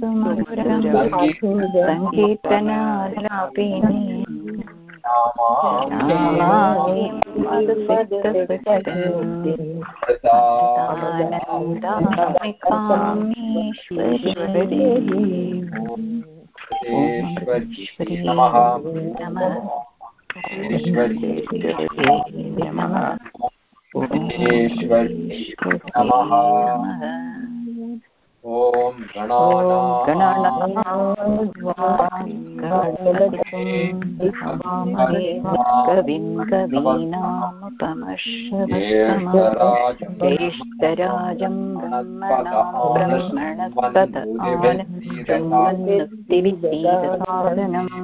सङ्कीर्तनालापिनी ईश्वरी नमः नमः नमः ॐ कविं कवीनामुपमश्रवस्तमज्येष्ठराजं ब्रह्मणां ब्रह्मणस्पत आनन्दमुक्तिविद्येदसाधनम्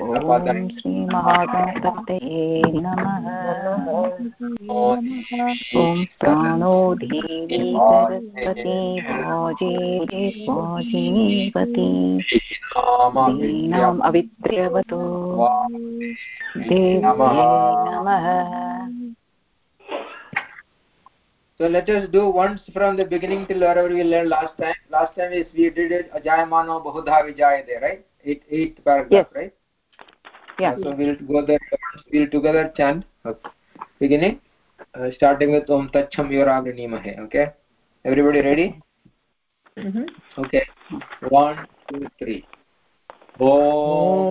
ॐ श्रीमहागणपतये नमः ॐ प्राणो देवी सरस्वती वाजे वाजीवती दीनाम् अविद्र्यवतो देव्यै नमः So let us do once from the beginning till wherever we learned last time. Last time is we did it Ajayamano Bahudha Vijayade, right? Eight, eight paragraph, yes. right? Yeah so we'll go there we'll together chant okay. beginning uh, starting with om tachham yoragnimahe okay everybody ready mm -hmm. okay one two three ॐ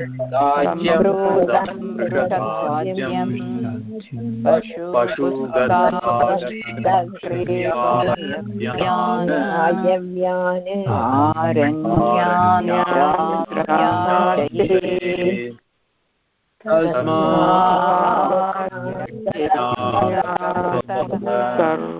वसन्तो अस्यास्तिराज्यवम्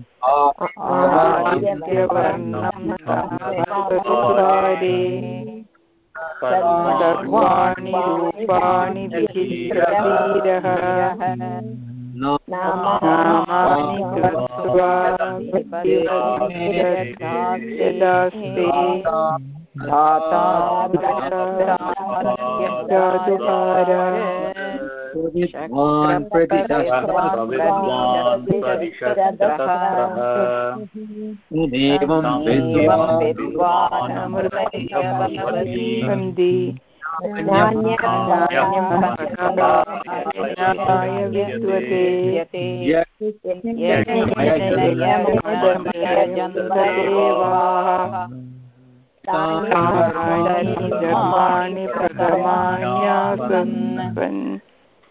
सर्वाणि रूपाणि विचित्रवीरः नामानि यदास्ते जादुकारा देवं सन्धि विद्वते देवाः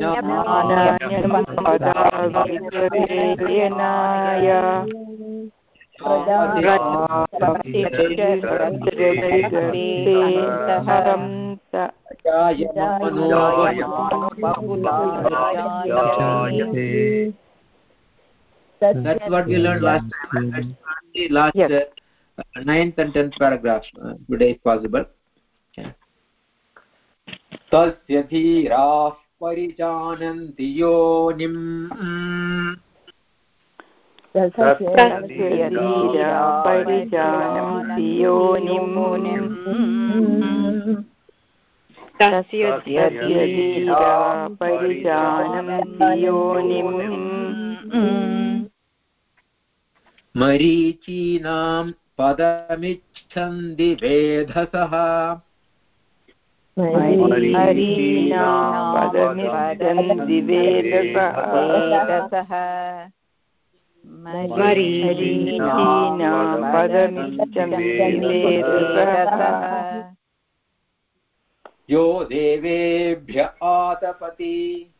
जायमानो जायते That's what we learned last time. Let's learn the last Yes. Ninth and tenth paragraphs uh, today if possible. तस्य धीराः परिजानन्ति योनिम् परिजानन्ति योनिम् तस्य धीरा परिजानन्ति योनिम् मरीचीनां पदमिच्छन्ति वेधसः। वेदसः यो देवेभ्य आतपति।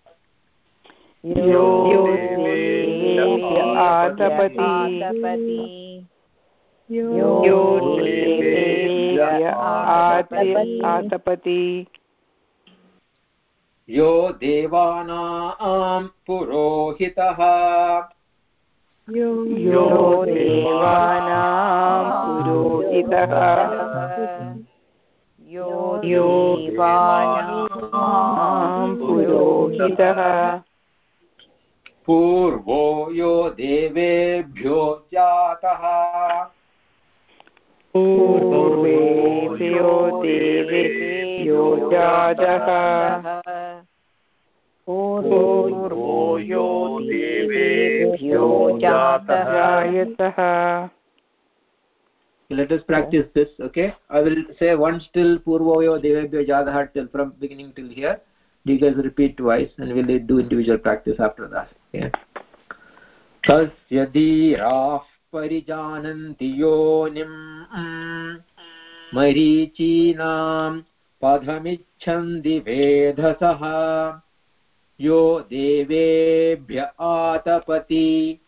यो देवेभ्य आतपति। आतपति यो देवानां पुरोहितः। यो देवानां पुरोहितः। यो देवानां पुरोहितः। पूर्वो यो देवेभ्यो जातः। पूर्वेभ्यो देवेभ्यो जातः पूर्वो यो देवेभ्यो जातः let us practice this okay i will say once till purvoyo devebhyo jatah till from beginning till here you guys repeat twice and we'll do individual practice after that okay तस्य धीराः परिजानन्ति योनिम्। मरीचीनां पदमिच्छन्ति वेधसः। यो देवेभ्य आतपति।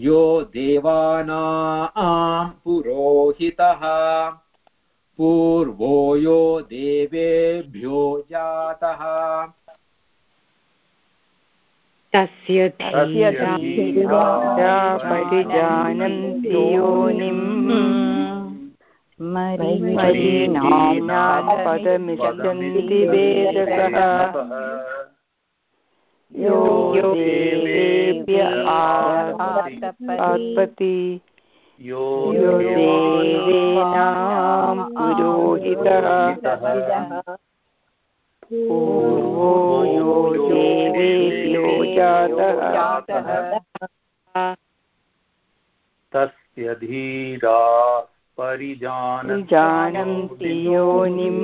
यो देवानां पुरोहितः। पूर्वो यो देवेभ्यो जातः। तस्य परिजानन्ति योनिम्। पदमिच्छन्ति यो देवेभ्य आत्पति यो देवेनां पुरोहितः। पूर्वो यो देवेभ्यो जातः तस्य धीरा परिजानन्ति जानन्ति योनिम्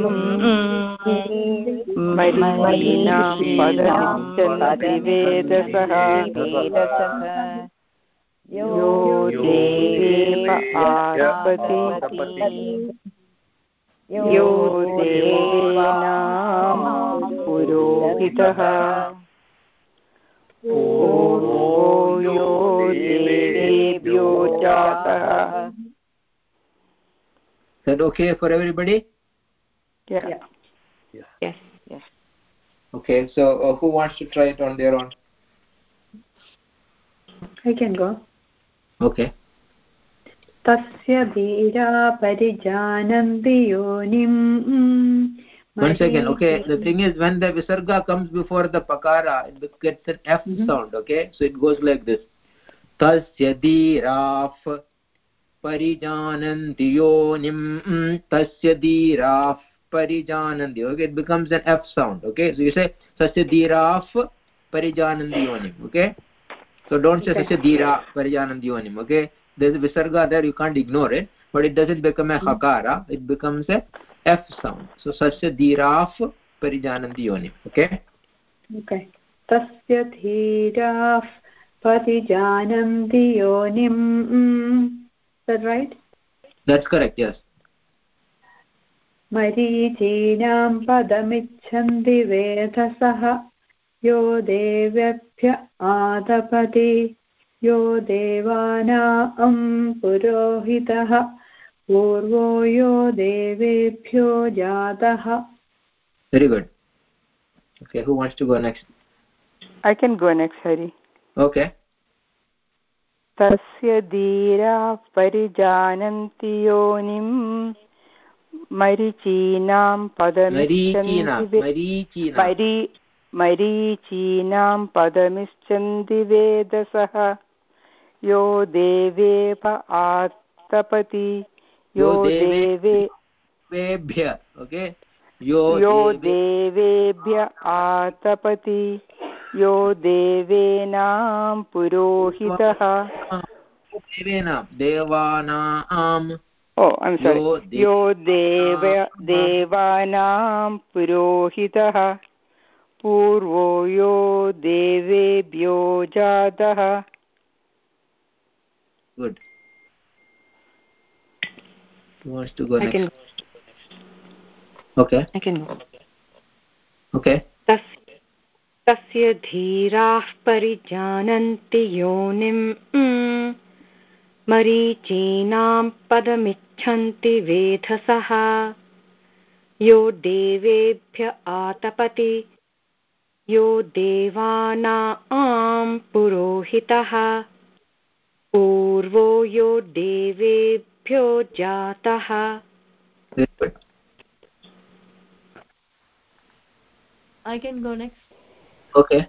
यो देवेप आत्पति यो देवानां पुरोहितः पूर्वो यो देवेभ्यो जातः Is that okay for everybody Yeah. Yes. Yes. okay so uh, who wants to try it on their own I can go. okay तस्य धीरा परिजानन्ति योनिम् one second okay? The thing is when the visarga comes before the pakara it gets an f mm -hmm. sound okay? So it goes like this. Tasya diraf parijananti yonim mm, tasya diraf parijananti okay? It becomes an f sound okay? So you say tasya diraf parijananti yonim okay? So don't say tasya dira parijananti yonim okay? There's visarga there you can't ignore it but it doesn't become a hakara. It becomes a f sound so tasya dhiraf परिजानन्ति yonim okay Okay. तस्य धीराः परिजानन्ति योनिम् Is that right? that's correct yes मरीचीनां पदमिच्छन्ति वेधसः यो देवेभ्य आतपति यो देवानां पुरोहितः पूर्वो यो देवेभ्यो जातः। Very good. Okay who wants to go next? I can go next hari. Okay. तस्य धीराः परिजानन्ति योनिम् मरीचीनां पदमिच्छन्ति मरीचीनां पदमिच्छन्ति वेदसः। यो देवेप आतपति यो देवेभ्य okay? यो देवेभ्य आतपति यो देवेनां पुरोहितः। देवेनां देवानाम् ओ am सोरि यो देव देवानां पुरोहितः पूर्वो यो देवेभ्यो जातः। Good. Who wants to go I next. can... okay. I can go. Okay. तस्य धीराः परिजानन्ति योनिम् मरीचीनां पदमिच्छन्ति वेधसः। यो देवेभ्य आतपति यो देवानां पुरोहितः। पूर्वो यो देवेभ्यो जातः I can go next. Okay.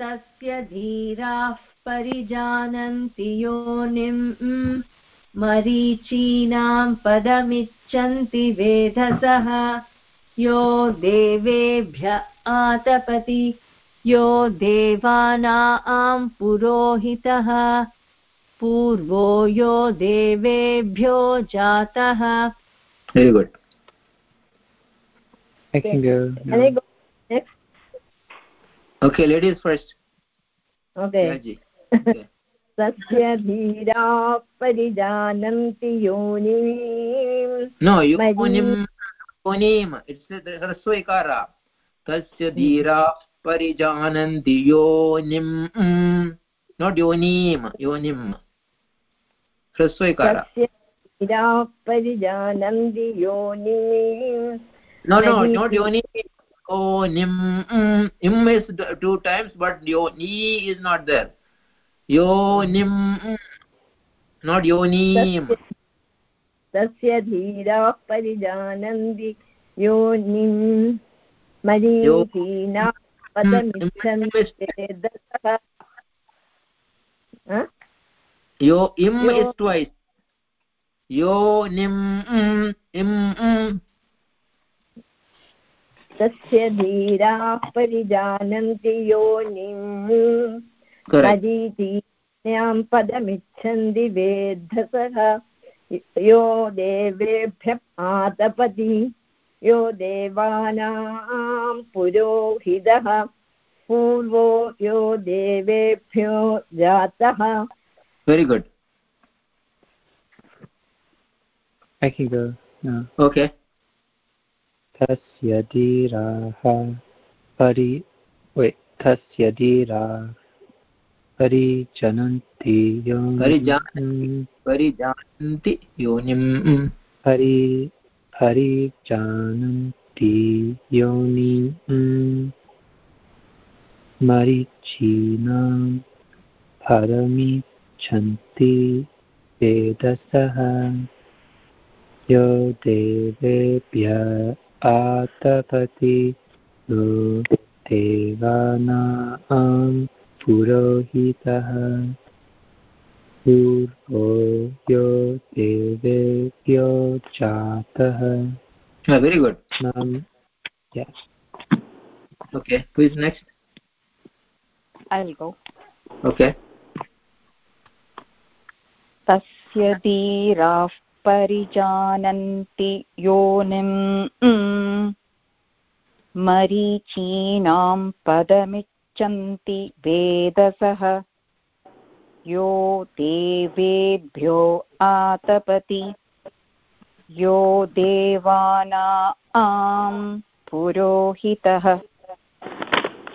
तस्य धीराः परिजानन्ति योनिम् मरीचीनां पदमिच्छन्ति वेधसः यो देवेभ्य आतपति यो देवानां पुरोहितः पूर्वो यो देवेभ्यो जातः। Very good I can go. Can I go next? Okay, ladies first. Okay. तस्य धीरा परिजानन्ति योनिम् No, योनिम् योनिम् it's ह्रस्वैकार तस्य धीरा परिजानन्ति योनिम् not योनिम् योनिम् ह्रस्वैकार तस्य धीरा परिजानन्ति योनिम् no no not yoni oh nim mm, im is two times but yoni is not there yonim mm, not yonim तस्य धीराः परिजानन्ति योनिम् मरीचीना पदमिच्छन्ति is twice yo nim mm, mm. तस्य धीराः परिजानन्ति योनिम् मरीचीन्यां पदमिच्छन्ति वेद्धसः। यो देवेभ्य आतपति। यो देवानां पुरोहितः। पूर्वो यो देवेभ्यो जातः। Very good I can go now. Okay. तस्य धीराः परि वै तस्य धीरा परिजनन्ति परिजानन्ति योनिम् परि परिजानन्ति योनिम् मरीचीनां फलमिच्छन्ति वेदसः। यो देवेभ्य आतपति नो देवानां पुरोहितः। पूर्वो यो देवेभ्यो जातः um, yes okay who is next? I'll go. Okay. तस्य धीराः परिजानन्ति योनिम् मरीचीनां पदमिच्छन्ति वेदसः। यो देवेभ्यो आतपति, यो देवानां पुरोहितः।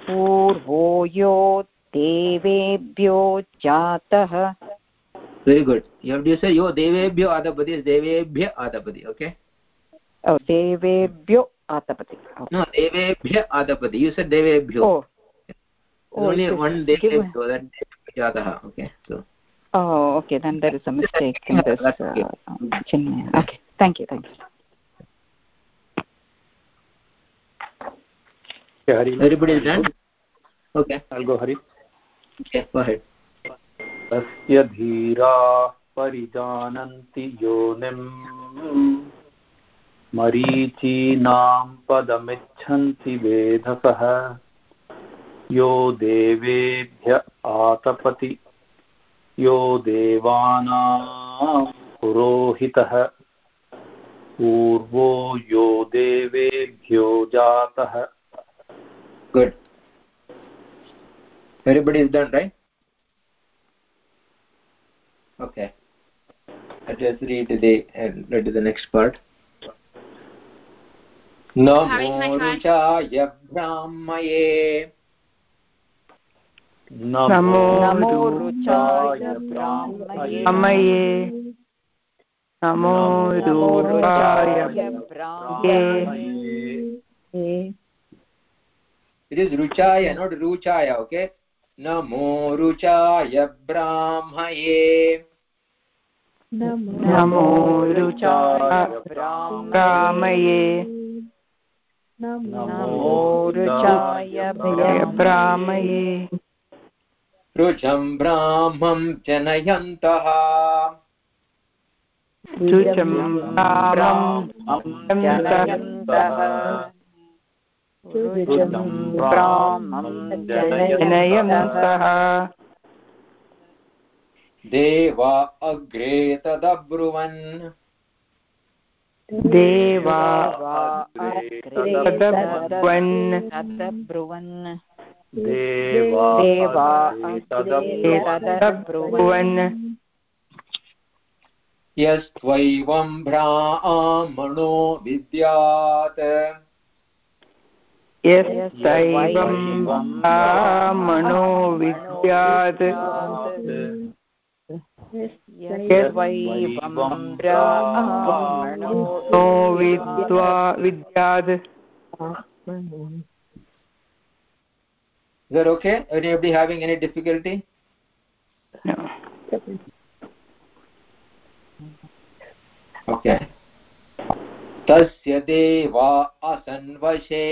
पूर्वो यो देवेभ्यो जातः। Very good you have to say yo devebhyo adapati is devebhya adapati okay oh devebhyo atapati okay. no devebhya atapati you said devebhyo oh oh, only one given- devebhyo that jatah okay so oh okay then there is a mistake in this uh, um, okay thank you thank you Hari. everybody is done okay I'll go, Hari. okay go ahead तस्य धीरा परिजानन्ति योनिम्। मरीचीनां पदमिच्छन्ति वेधसः। यो देवेभ्य आतपति। यो देवानां पुरोहितः। पूर्वो यो देवेभ्यो जातः। Good. Everybody is done, right? Okay let us read the and read the next part नमो. रुचाय ब्राह्मये नमो नमो रुचाय ब्राह्मये ब्राह्मये Namo Namo रूपाय रुचाय ब्राह्मये it is ruchaya not ruchaya okay namo ruchaya brahmaye नमो रुचाय नमो रुचाय ब्राह्मये रुचं ब्राह्मं जनयन्तः। रुचं रामं जनयन्तः। रुचं ब्राह्मं जनयन्तः। देवा अग्रे तदब्रुवन्। देवा तदब्रुवन्। देवा यस्त्वैवं ब्राह्मणो विद्यात्। यस्यैवं मनो विद्यात्। यस्वैवं विद्वा विद्यात् Is that okay? Anybody having any difficulty? No. Okay. तस्य देवा असन्वशे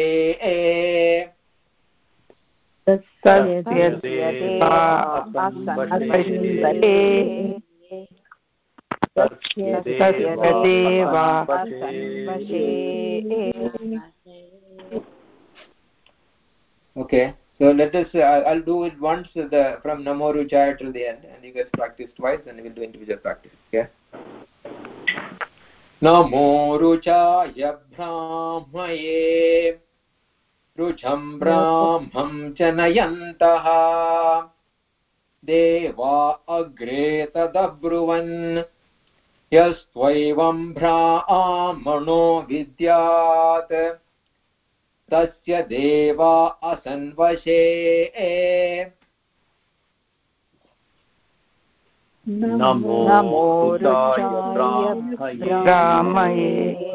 Okay. So let us. Uh, I'll do it once uh, the from Namo Ruchaya till the end, and you guys practice twice, and we'll do individual practice. Okay. नमो रुचाय ब्राह्मये रुचं ब्राह्मं जनयन्तः देवा अग्रे तदब्रुवन्। यस्त्वैवं ब्राह्मणो विद्यात्। तस्य देवा असन्वशे। नमो नमो ब्राह्मये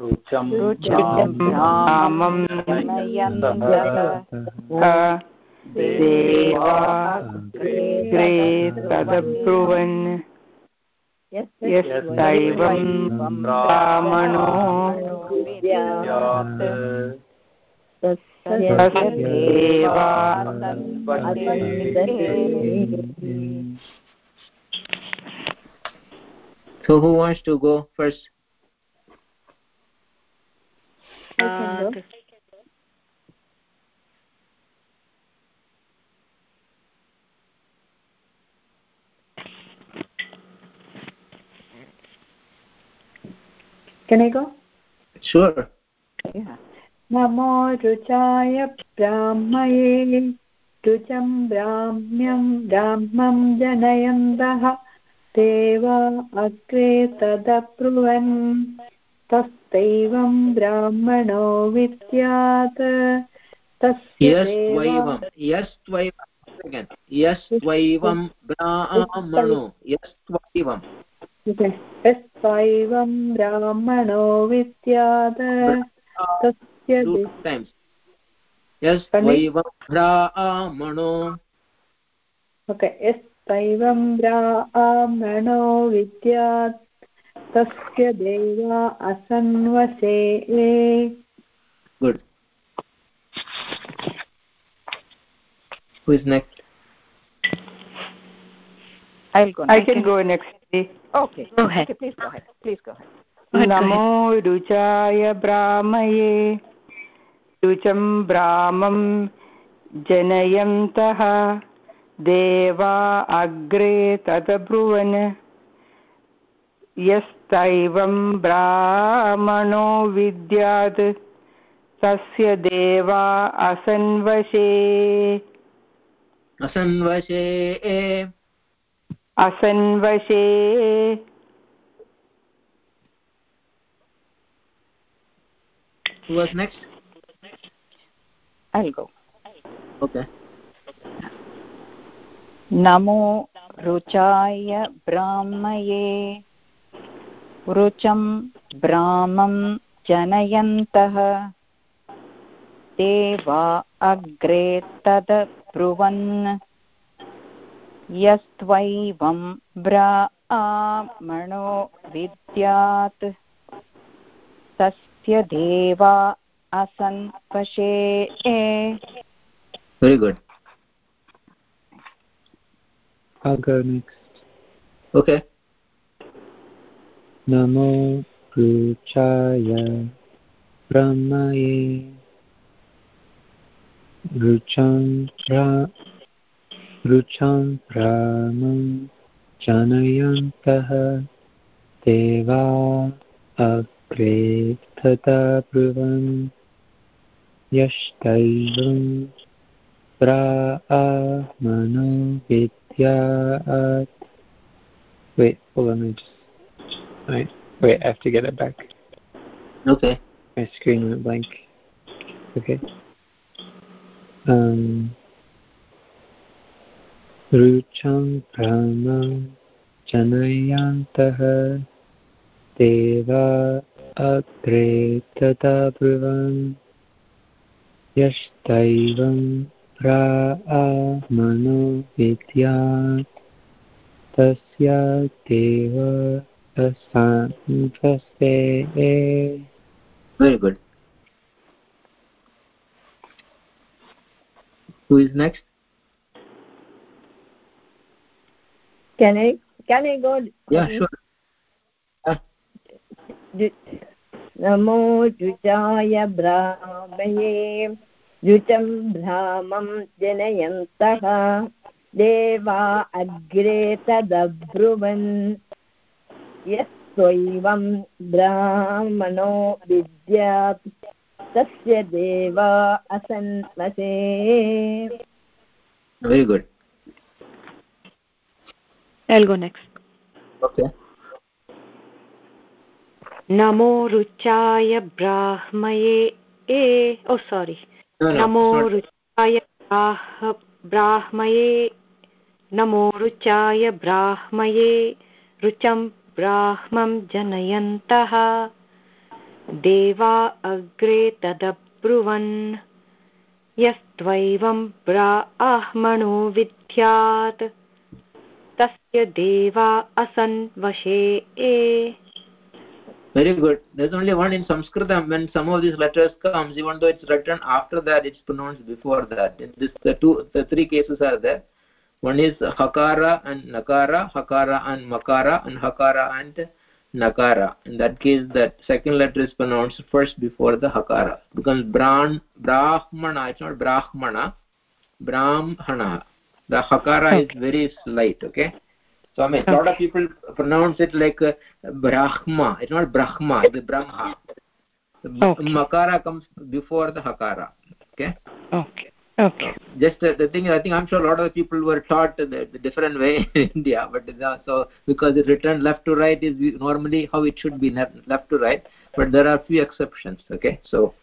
रुचाय ब्राह्मये ब्राह्मये रुचं रुचं ब्राह्मं जनयन्तः देवा अग्रे तदब्रुवन् यस्यैवं ब्राह्मणो विद्यात् तस्य देवा So who wants to go first? Can I go? sure. नमो रुचाय ब्राह्मये रुचं ब्राह्म्यं ब्राह्मं जनयन्तः देव अग्रे तदब्रुवन् तस्तैवं ब्राह्मणो विद्यात्। यस्त्वैवं ब्राह्मणो यस्त्वैवं। यस्त्वैवं ब्राह्मणो विद्यात्। तस्य यस्त्वैवं ब्राह्मणो ओके। यस्त्वैवं ब्राह्मणो विद्यात्। तस्य देवा असन्वसे good who is next I'll go. I can go next. Okay. Go ahead. Okay, please go ahead. Please go ahead. नमो रुचाय ब्राह्मये रुचं ब्राह्मं जनयन्तः देवा अग्रे तदब्रुवन् यस्तैवं ब्राह्मणो विद्यात् तस्य देवा असन्वशे। असन्वशे। असन्वशे। Who was next? I'll go. okay. नमो रुचाय ब्राह्मये रुचं ब्राह्मं जनयन्तः। देवा अग्रे तदब्रुवन् यस्त्वैवं ब्राह्मणो विद्यात्। तस्य देवा असन् very good. I'll okay. नमो रुचाय ब्रह्मये रुचं प्रा ब्राह्मं जनयन्तः देवा अग्रे ब्रुवन् यष्टैवं ब्राह्मणो विद्यात् Wait, hold on, I just Wait, wait, I have to get it back. okay My screen went blank. Okay. Um, रुचं भ्रमं जनयन्तः देवा अग्रे तथा ब्रुवन् यष्टैवं प्रामनो विद्यात् तस्य देव असंवसे very good who is next Can I can I go? yeah sure नमो जुजाय ब्राह्मये जुचं भ्रामं जनयन्तः देवा अग्रे तदब्रुवन् यस्त्वैवं ब्राह्मणो विद्यात् तस्य देवा असन्मसे very good. I'll go next. okay. नमो रुचाय ब्राह्मये ए ओ सॉरी no, no, नमो रुचाय ब्राह्मये नमो रुचाय ब्राह्मये रुचं ब्राह्मं जनयन्तः देवा अग्रे तदब्रुवन् यस्त्वैवं ब्राह्मणो विद्यात् तस्य देवा असन् वशे ए very good there's only one in sanskritam when some of these letters comes even though it's written after that it's pronounced before that this the two the three cases are there one is hakara and nakara hakara and makara and hakara and nakara. In that case that second letter is pronounced first before the hakara. Becomes bran brahmana it's not brahmana brahmana. The hakara is very slight okay? So i mean a lot of people pronounce it like uh, brahma. It's not brahma it's brahma. Okay. makara comes before the hakara okay? Okay. Okay just uh, the thing is, i think i'm sure a lot of people were taught the, the different way in india but uh, so because it's written left to right is normally how it should be left, left to right but there are few exceptions okay? So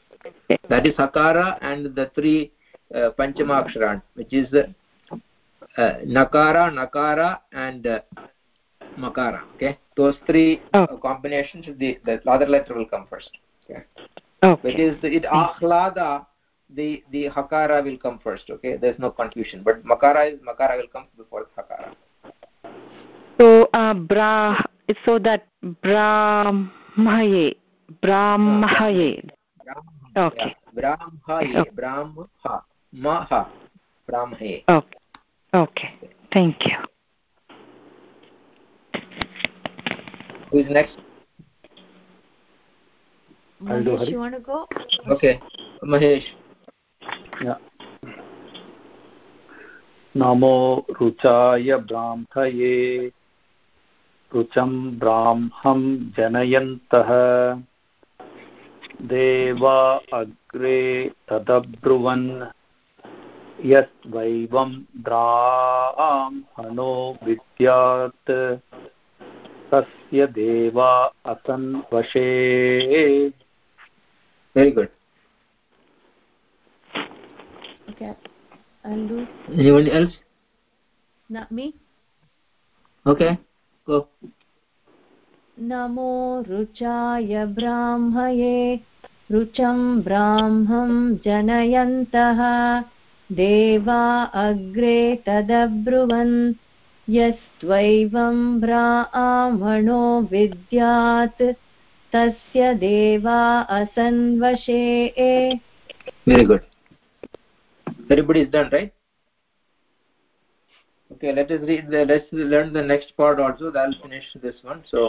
that is hakara and the three uh, panchamaksharan which is uh, uh, nakara nakara and uh, makara okay? Those three uh, combinations the the other letter will come first okay? Okay. Because it ahlada the the hakara will come first okay? There's no confusion. But makara is makara will come before the hakara. So uh bra so that brahmaye brahmaye. Okay. Brahmaye brahma maha brahmaye. Okay. Okay. Thank you. Who is next? I'll do Mahesh, Hari. you want to go? okay. Mahesh. Yeah. नमो रुचाय ब्राह्मये रुचं ब्राह्मं जनयन्तः देवा अग्रे तदब्रुवन् यस्वैवं ब्राह्मणो विद्यात् तस्य देवा असन्वशे very good. Okay. I'll do. anyone else Not me. okay go नमो रुचाय ब्राह्मये रुचं ब्राह्मं जनयन्तः देवा अग्रे तदब्रुवन् यस्त्वैवं ब्राह्मणो विद्यात् तस्य देवा असन्वशे very good everybody is done right okay let us read the let's learn the next part also that'll finish this one so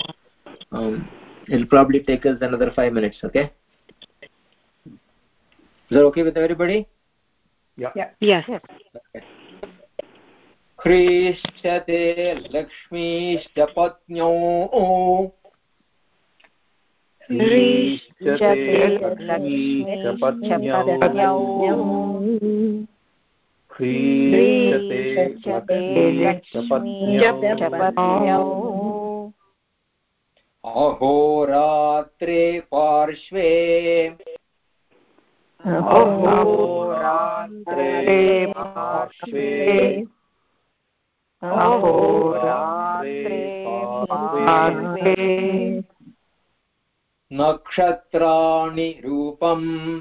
um, it'll probably take us another five minutes okay is that okay with everybody yes ख्रीश्चते लक्ष्मीश्च पत्न्यौ ह्रीश्चते लक्ष्मीश्च पत्न्यौ ह्रीश्चते लक्ष्मीश्च पत्न्यौ अहोरात्रे पार्श्वे अहोरात्रे पार्श्वे अहोरात्रे पार्श्वे नक्षत्राणि रूपम्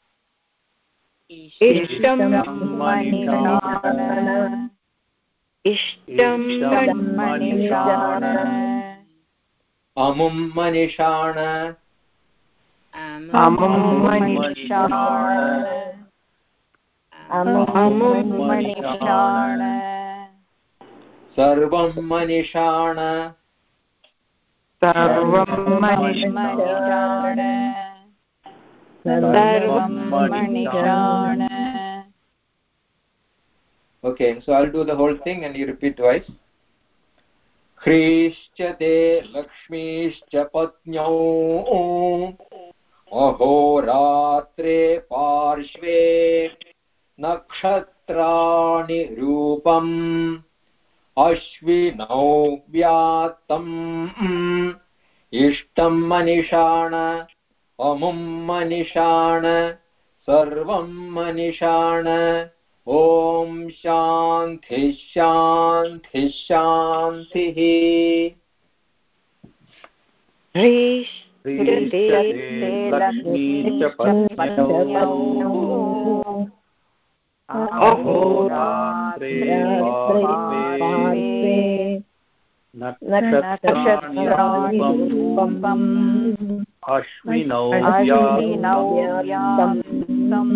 इष्टं इष्टं अमुं मनिषाण। अमुं मनिषाण। अमुं मनिषाण। सर्वं मनिषाण। सर्वं मनिषाण। मनिषाण okay so i'll do the whole thing and you repeat twice. ह्रीश्च ते लक्ष्मीश्च पत्न्यौ अहोरात्रे पार्श्वे नक्षत्राणि रूपम् अश्विनौ व्यात्तम् इष्टं मनिषाण अमुं मनिषाण सर्वं मनिषाण। ॐ शान्तिः शान्तिः नक्षत्राणि अश्विनौ अश्विनौ व्याप्तम् व्याप्तम्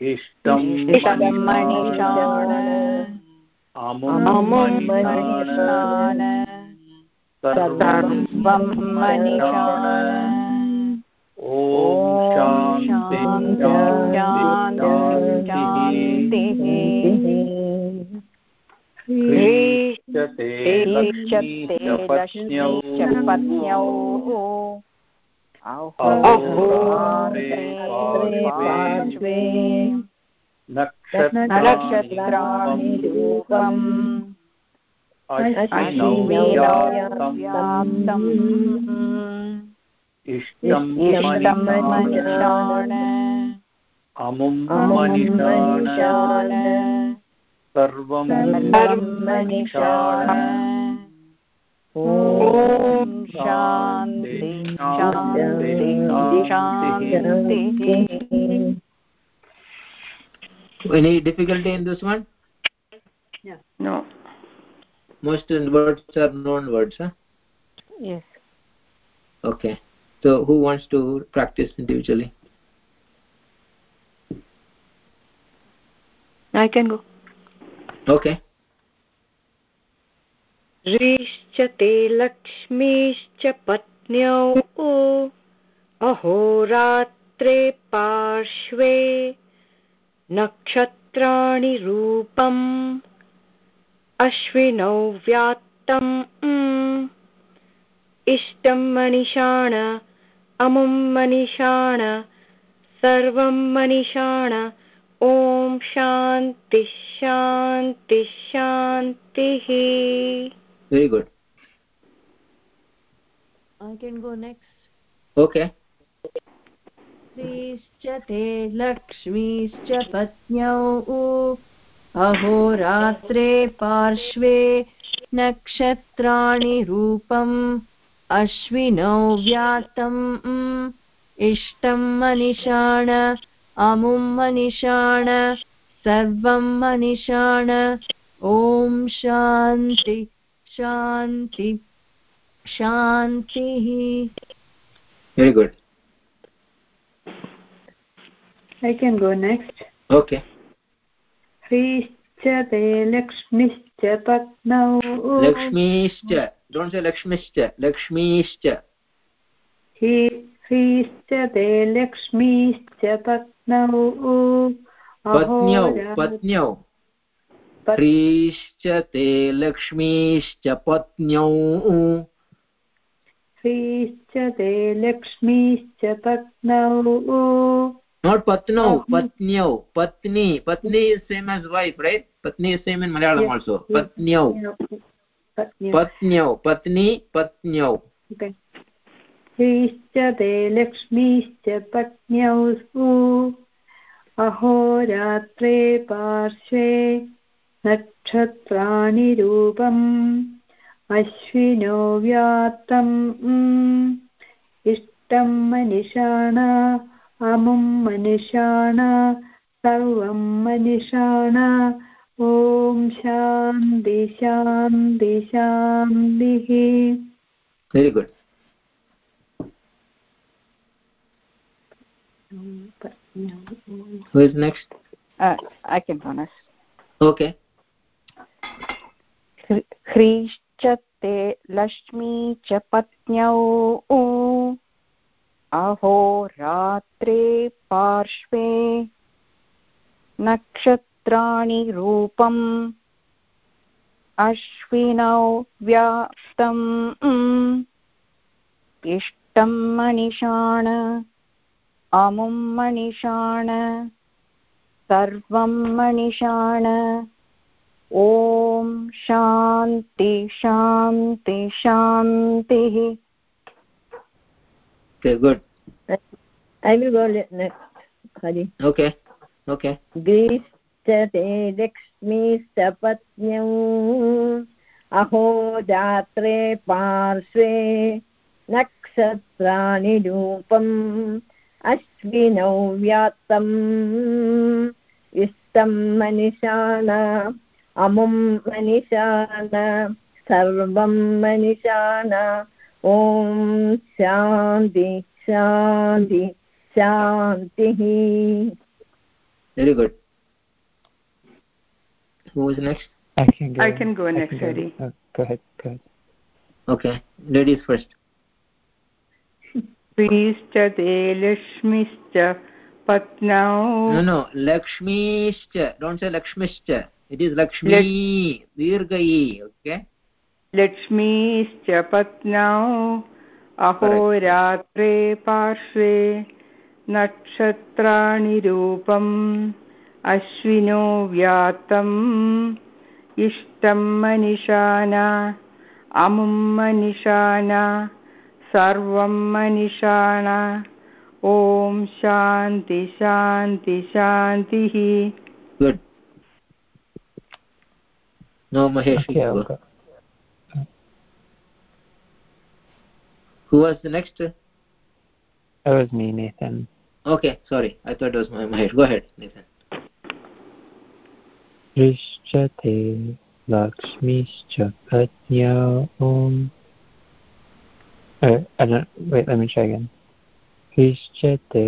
इष्टं इष्टं मनिषाण अमुं अमुं सर्वं मनिषाण ॐ शान्ति ह्रीश्चते लक्ष्मी च पत्न्यौ नक्षत्राणि रूपम् इष्टं मनिषाण अमुं मनिषाण सर्वं सर्वं मनिषाण ॐ शान्ति शान्ति शान्तिः Any difficulty in this one? No. Most words are known words, huh? Yes. Okay. So who wants to practice individually? I can go. Okay. ह्रीश्च ते लक्ष्मीश्च पत्न्यौ अहोरात्रे पार्श्वे नक्षत्राणि रूपम्, अश्विनौ व्यात्तम् इष्टं मनिषाण अमुं मनिषाण सर्वं मनिषाण ॐ शान्ति शान्ति, शान्तिः। Very good. I can go next. Okay. स्त्रीश्च ते लक्ष्मीश्च पत्न्यौ अहोरात्रे पार्श्वे नक्षत्राणि रूपम् अश्विनौ व्यातम् इष्टं मनिषाण अमुं मनिषाण सर्वं मनिषाण ॐ शान्ति शान्ति शान्तिः Very good. I can go next. Okay. ह्रीश्च ते लक्ष्मीश्च पत्नौ Lakshmishcha. Don't say Lakshmishcha. Lakshmishcha. हि- ह्रीश्च ते लक्ष्मीश्च पत्नौ Patnyau. अहोरा- त्रीश्च ते लक्ष्मीश्च पत्न्यौ। त्रीश्च ते लक्ष्मीश्च पत्नौ नोट् पत्नौ पत्न्यौ पत्नी पत्नी सेम् एस् वैफ् रैट् पत्नी सेम् इन् मलयाळम् आल्सो पत्न्यौ पत्न्यौ पत्नी पत्न्यौ श्रीश्च ते लक्ष्मीश्च पत्न्यौ अहोरात्रे पार्श्वे नक्षत्राणि रूपम् अश्विनो व्यात्तम् इष्टं मनिषाण अमुं मनिषाण सर्वं मनिषाण ॐ शान्ति शान्ति शान्तिः Very good. Who is next? Uh, I can next. Okay. ह्रीश्च ते लक्ष्मी च पत्न्यौ। अहोरात्रे पार्श्वे नक्षत्राणि रूपम् अश्विनौ व्याप्तम्। इष्टं मनिषाण अमुं मनिषाण सर्वं मनिषाण ॐ शान्ति शान्ति शान्तिः Okay, good. I will go le- next, Hari. Okay. Okay. ग्रीश्च ते लक्ष्मीश्च पत्न्यौ अहोरात्रे पार्श्वे नक्षत्राणि रूपम् अश्विनौ व्यात्तम् इष्टं मनिषाण अमुं मनिषाण सर्वं मनिषाण ॐ शान्ति शान्ति शान्तिः very good who is next I can go. I can go next, can go. Hari. Oh, go ahead. Go ahead. okay ladies first श्रीश्च ते लक्ष्मीश्च पत्नौ no no lakshmishcha don't say lakshmishcha it is lakshmi dirgha e okay? लक्ष्मीश्च पत्नौ अहोरात्रे पार्श्वे नक्षत्राणि रूपम् अश्विनो व्यातम् इष्टं मनिषाना अमुं मनिषाना सर्वं मनिषाना ॐ शान्ति शान्ति शान्तिः no mahesh Okay, you I'll go. go. who was the next That was me, Nathan. okay sorry i thought it was my mahesh go ahead nathan दृश्यते लक्ष्मीश्च प्रज्ञा ॐ uh, I don't, wait, let me try again. दृश्यते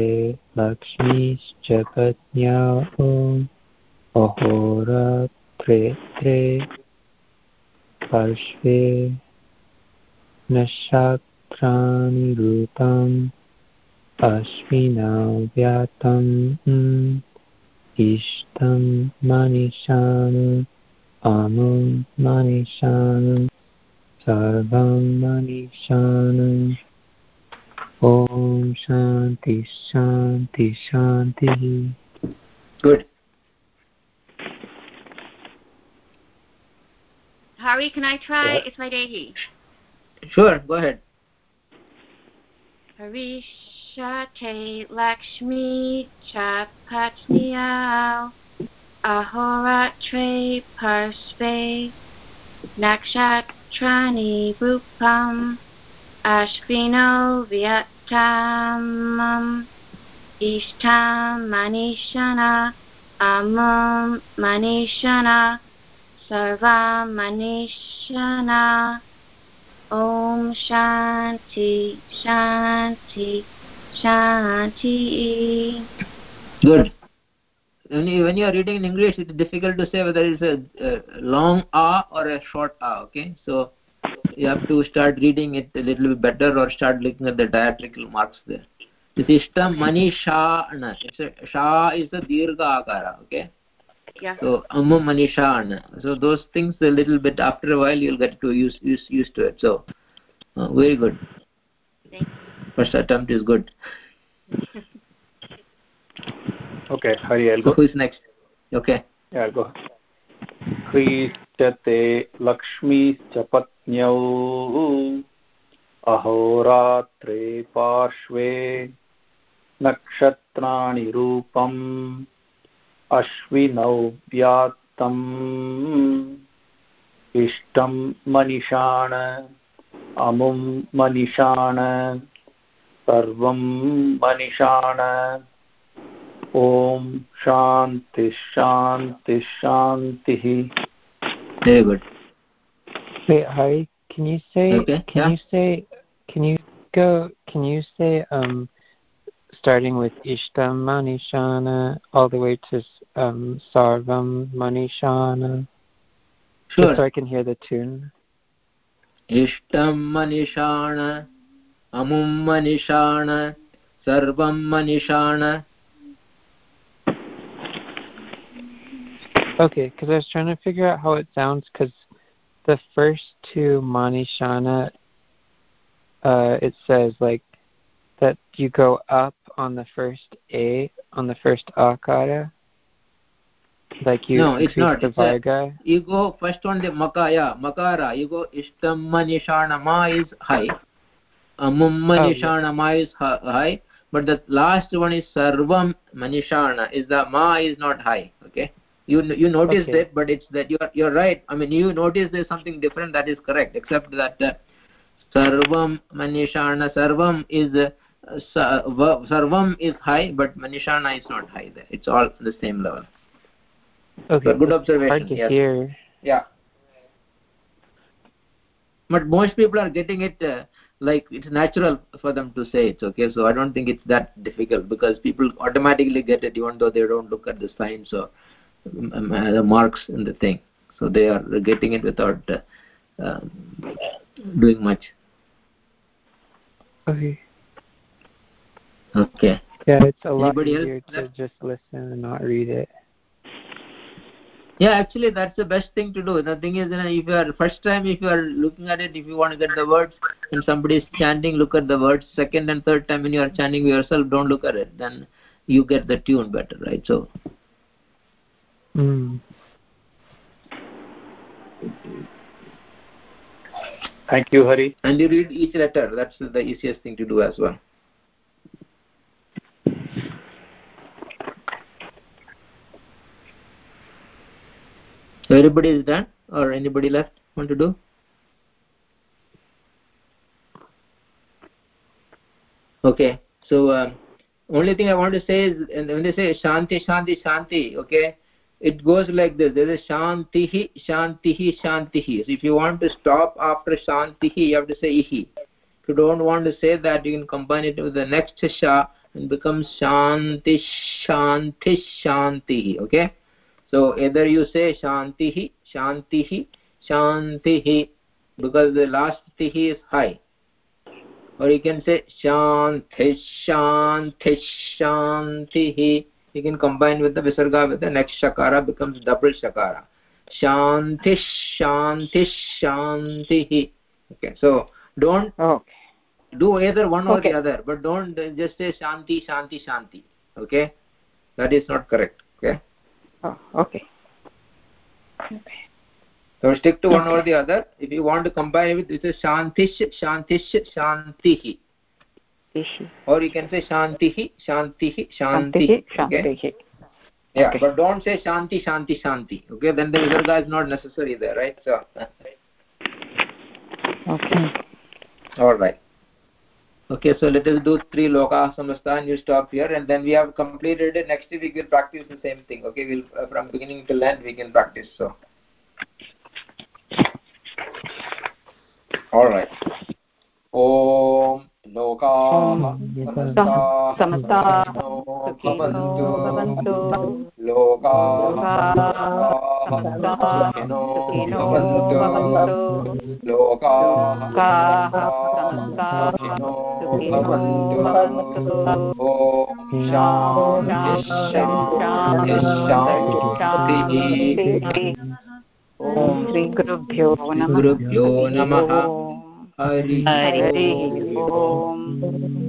लक्ष्मीश्च प्रज्ञा ॐ अहोरात्रे त्रे पार्श्वे नक्षत्राणि रूपम् अश्विना व्यातम् इष्टं मनिषान् अमुं मनिषान् सर्वं मनिषान् ॐ शान्ति शान्ति, शान्तिः। Good. Hari, can I try? Yeah. It's my Dehi. sure go ahead Harishate Lakshmi Chapatniyau Ahoratre Parsve Nakshatrani Rupam Ashvino Vyatamam Ishtam Manishana Amum Manishana Manishana Om Shanti Shanti Shanti. good. When you, when you are reading in english it is difficult to say whether it's a, a long a or a short a okay? So you have to start reading it a little bit better or start looking at the diacritical marks there. This is manishana it's sha is the dirgha akara okay Yeah. so amma manisha manishana so those things a little bit after a while you'll get to use use used to it so uh, very good Thank first attempt is good okay hari i'll so go who is next okay yeah i'll go ह्रीश्चते लक्ष्मीश्च पत्न्यौ अहोरात्रे पार्श्वे नक्षत्राणि रूपम् अश्विनौ व्यात्तम् इष्टं मनिषाण अमुं मनिषाण सर्वं मनिषाण ॐ शान्ति शान्ति शान्तिः very good Wait, Hari, can you say? Okay, Can yeah. you say? Can you go? Can you say? Um, starting with Ishtam Manishana all the way to um, Sarvam Manishana, sure just so I can hear the tune. इष्टं मनिषाण अमुं मनिषाण सर्वं मनिषाण Okay, because I was trying to figure out how it sounds. Because the first two Manishana, uh, it says like that you go up on the first A on the first Akara. Like you No, it's not. the It's a- you go first on the makaya makara you go ishtammanishanama ma is high amum manishana ma is high but the last one is sarvam manishana. Is the ma is not high okay? You you notice Okay. that but it's that you're you're right. I mean you notice there's something different that is correct except that uh, sarvam manishana sarvam is uh, sarvam is high but manishana is not high there. It's all the same level. Okay, good observation, Hard to yes. hear. yeah. But most people are getting it uh, like it's natural for them to say it okay. So i don't think it's that difficult because people automatically get it even though they don't look at the signs or um, uh, the marks in the thing. So they are getting it without uh, um, doing much. Okay. Okay. Yeah, it's a lot Anybody else easier to just listen and not read it. yeah actually that's the best thing to do. The thing is you know, if you are first time if you are looking at it if you want to get the words and somebody is chanting look at the words. Second and third time when you are chanting yourself don't look at it. Then you get the tune better right? So Mm. Thank you, Hari. and you read each letter. That's the easiest thing to do as well so everybody is done or anybody left want to do? Okay. So um, only thing i want to say is when they say shanti shanti shanti okay it goes like this. There is shantihi shantihi shantihi. So if you want to stop after shantihi you have to say ihi. If you don't want to say that you can combine it with the next sha and becomes shanti shanti shantihi okay so either you say shantihi shantihi shantihi because the last tihi is high or you can say shanti shanti shantihi you can combine with the visarga with the next shakara becomes double shakara shanti shanti shantihi okay so don't okay do either one okay. or the other but don't uh, just say shanti shanti shanti okay that is not correct okay oh, okay. So stick to one or the other. If you want to combine with it is shantish shantish shantihi. Ishi. or you can say shantihi shantihi Shantihi, shanti okay? shantihi. yeah Okay. but don't say shanti shanti shanti. Okay then the visarga is not necessary there right? So Okay. all right okay so let us do three loka samasta and you stop here and then we have completed it next week we'll practice the same thing okay we'll uh, from beginning till end we can practice so all right ॐ लोकाः समस्ताः समस्ताः सुखिनो भवन्तु लोकाः लोकाः समस्ताः सुखिनो सुखिनो भवन्तु भवन्तु लोकाः भवन्तु ॐ ॐ श्रीगुरुभ्यो नमः। गुरुभ्यो नमः। ॐ हरिः ओम्।